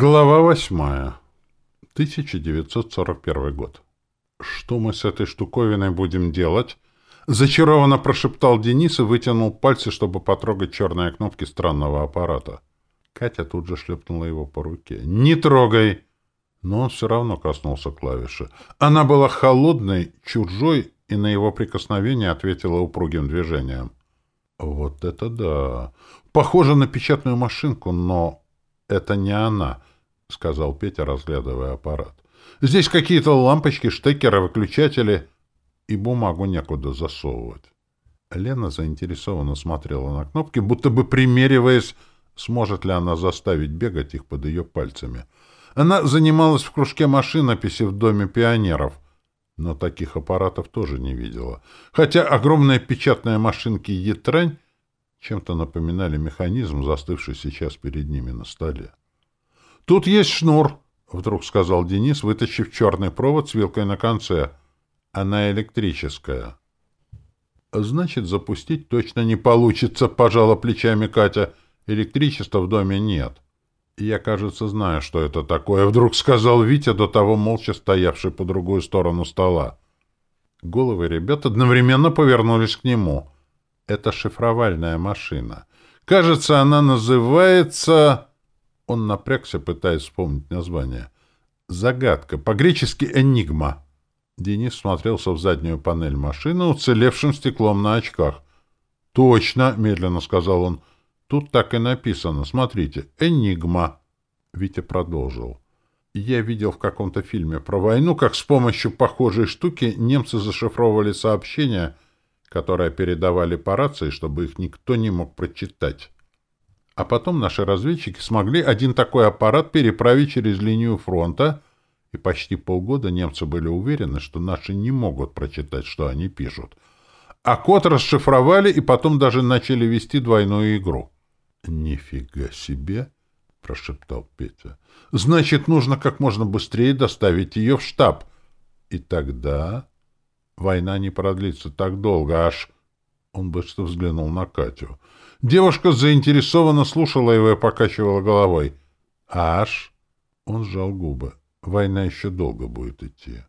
Глава восьмая. 1941 год. «Что мы с этой штуковиной будем делать?» Зачарованно прошептал Денис и вытянул пальцы, чтобы потрогать черные кнопки странного аппарата. Катя тут же шлепнула его по руке. «Не трогай!» Но он все равно коснулся клавиши. Она была холодной, чужой, и на его прикосновение ответила упругим движением. «Вот это да! Похоже на печатную машинку, но «Это не она», — сказал Петя, разглядывая аппарат. «Здесь какие-то лампочки, штекеры, выключатели, и бумагу некуда засовывать». Лена заинтересованно смотрела на кнопки, будто бы примериваясь, сможет ли она заставить бегать их под ее пальцами. Она занималась в кружке машинописи в Доме пионеров, но таких аппаратов тоже не видела. Хотя огромные печатные машинки «Етрань» чем-то напоминали механизм, застывший сейчас перед ними на столе. «Тут есть шнур», — вдруг сказал Денис, вытащив черный провод с вилкой на конце. «Она электрическая». «Значит, запустить точно не получится», — пожала плечами Катя. «Электричества в доме нет». «Я, кажется, знаю, что это такое», — вдруг сказал Витя, до того молча стоявший по другую сторону стола. Головы ребят одновременно повернулись к нему — это шифровальная машина. Кажется, она называется... Он напрягся, пытаясь вспомнить название. Загадка. По-гречески «энигма». Денис смотрелся в заднюю панель машины уцелевшим стеклом на очках. «Точно!» — медленно сказал он. «Тут так и написано. Смотрите. Энигма». Витя продолжил. Я видел в каком-то фильме про войну, как с помощью похожей штуки немцы зашифровывали сообщения — которые передавали по рации, чтобы их никто не мог прочитать. А потом наши разведчики смогли один такой аппарат переправить через линию фронта, и почти полгода немцы были уверены, что наши не могут прочитать, что они пишут. А код расшифровали и потом даже начали вести двойную игру. «Нифига себе!» — прошептал Петя. «Значит, нужно как можно быстрее доставить ее в штаб. И тогда Война не продлится так долго, аж... Он быстро взглянул на Катю. Девушка заинтересованно слушала его и покачивала головой. «Аж?» Он сжал губы. «Война еще долго будет идти».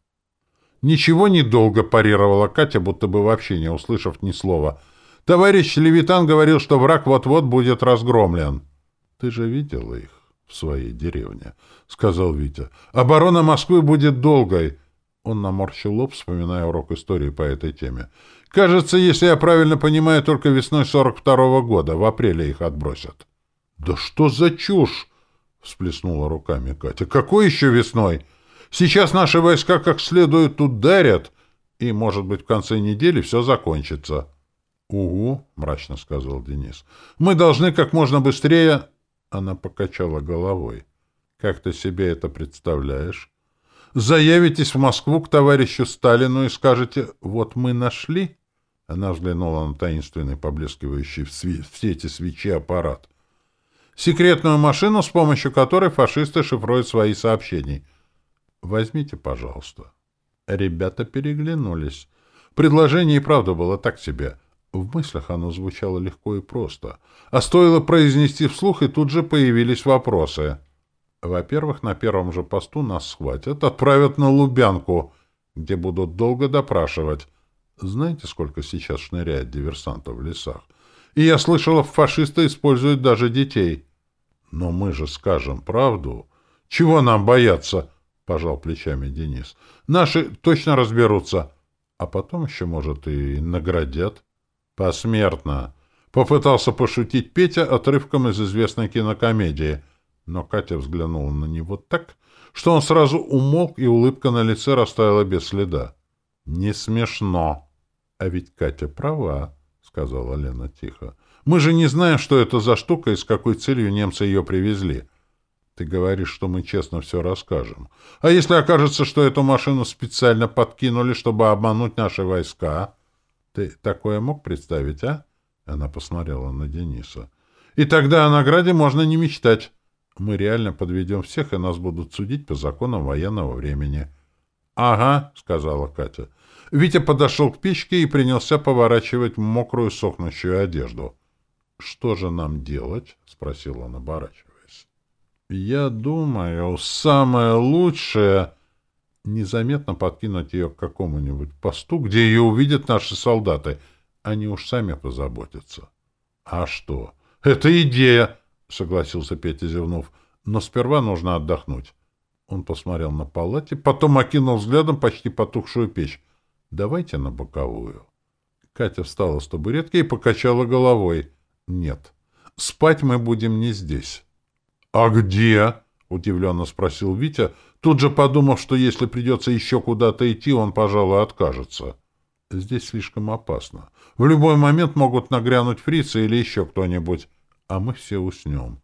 «Ничего недолго», — парировала Катя, будто бы вообще не услышав ни слова. «Товарищ Левитан говорил, что враг вот-вот будет разгромлен». «Ты же видела их в своей деревне», — сказал Витя. «Оборона Москвы будет долгой». Он наморщил лоб, вспоминая урок истории по этой теме. «Кажется, если я правильно понимаю, только весной 42-го года, в апреле их отбросят». «Да что за чушь!» — всплеснула руками Катя. «Какой еще весной? Сейчас наши войска как следует ударят, и, может быть, в конце недели все закончится». «Угу», — мрачно сказал Денис. «Мы должны как можно быстрее...» Она покачала головой. «Как ты себе это представляешь?» Заявитесь в Москву к товарищу Сталину и скажете «Вот мы нашли». Она взглянула на таинственный, поблескивающий в, сви в свете свечи аппарат. Секретную машину, с помощью которой фашисты шифруют свои сообщения. Возьмите, пожалуйста. Ребята переглянулись. Предложение и правда было так себе. В мыслях оно звучало легко и просто. А стоило произнести вслух, и тут же появились вопросы — во-первых, на первом же посту нас схватят, отправят на Лубянку, где будут долго допрашивать. Знаете, сколько сейчас шныряет диверсантов в лесах? И я слышала, фашисты используют даже детей. Но мы же скажем правду. Чего нам бояться? Пожал плечами Денис. Наши точно разберутся. А потом еще, может, и наградят. Посмертно. Попытался пошутить Петя отрывком из известной кинокомедии — но Катя взглянула на него так, что он сразу умолк, и улыбка на лице растаяла без следа. — Не смешно. — А ведь Катя права, — сказала Лена тихо. — Мы же не знаем, что это за штука и с какой целью немцы ее привезли. Ты говоришь, что мы честно все расскажем. А если окажется, что эту машину специально подкинули, чтобы обмануть наши войска? Ты такое мог представить, а? Она посмотрела на Дениса. И тогда о награде можно не мечтать. Мы реально подведем всех, и нас будут судить по законам военного времени. — Ага, — сказала Катя. Витя подошел к печке и принялся поворачивать мокрую сохнущую одежду. — Что же нам делать? — спросил он, оборачиваясь. Я думаю, самое лучшее — незаметно подкинуть ее к какому-нибудь посту, где ее увидят наши солдаты. Они уж сами позаботятся. — А что? — Это идея, — согласился Петя, зевнув. — Но сперва нужно отдохнуть. Он посмотрел на палате, потом окинул взглядом почти потухшую печь. — Давайте на боковую. Катя встала с табуретки и покачала головой. — Нет, спать мы будем не здесь. — А где? — удивленно спросил Витя, тут же подумав, что если придется еще куда-то идти, он, пожалуй, откажется. — Здесь слишком опасно. В любой момент могут нагрянуть фрицы или еще кто-нибудь, а мы все уснем.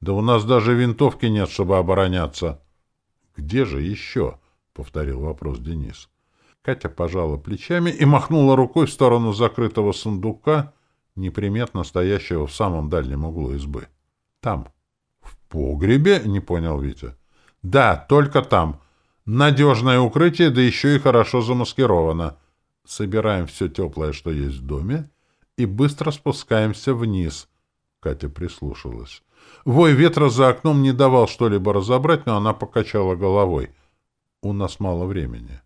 Да у нас даже винтовки нет, чтобы обороняться. — Где же еще? — повторил вопрос Денис. Катя пожала плечами и махнула рукой в сторону закрытого сундука, неприметно стоящего в самом дальнем углу избы. — Там. — В погребе? — не понял Витя. — Да, только там. Надежное укрытие, да еще и хорошо замаскировано. Собираем все теплое, что есть в доме, и быстро спускаемся вниз. Катя прислушалась. Вой ветра за окном не давал что-либо разобрать, но она покачала головой. «У нас мало времени».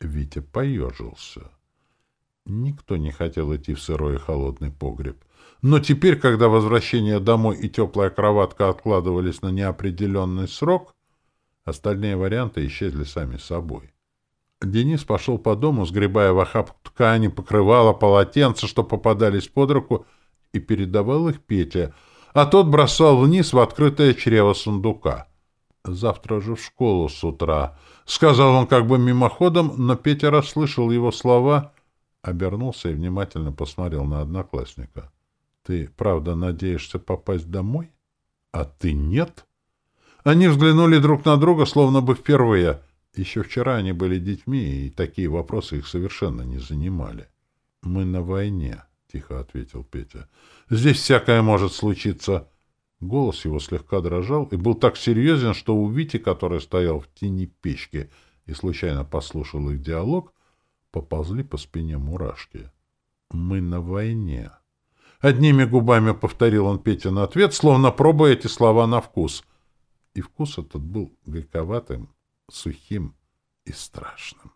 Витя поежился. Никто не хотел идти в сырой и холодный погреб. Но теперь, когда возвращение домой и теплая кроватка откладывались на неопределенный срок, остальные варианты исчезли сами собой. Денис пошел по дому, сгребая в охапку ткани, покрывала, полотенца, что попадались под руку, и передавал их Пете — а тот бросал вниз в открытое чрево сундука. «Завтра же в школу с утра», — сказал он как бы мимоходом, но Петя расслышал его слова, обернулся и внимательно посмотрел на одноклассника. «Ты правда надеешься попасть домой? А ты нет?» Они взглянули друг на друга, словно бы впервые. Еще вчера они были детьми, и такие вопросы их совершенно не занимали. «Мы на войне», тихо ответил Петя. Здесь всякое может случиться. Голос его слегка дрожал и был так серьезен, что у Вити, который стоял в тени печки и случайно послушал их диалог, поползли по спине мурашки. «Мы на войне». Одними губами повторил он Петя на ответ, словно пробуя эти слова на вкус. И вкус этот был горьковатым, сухим и страшным.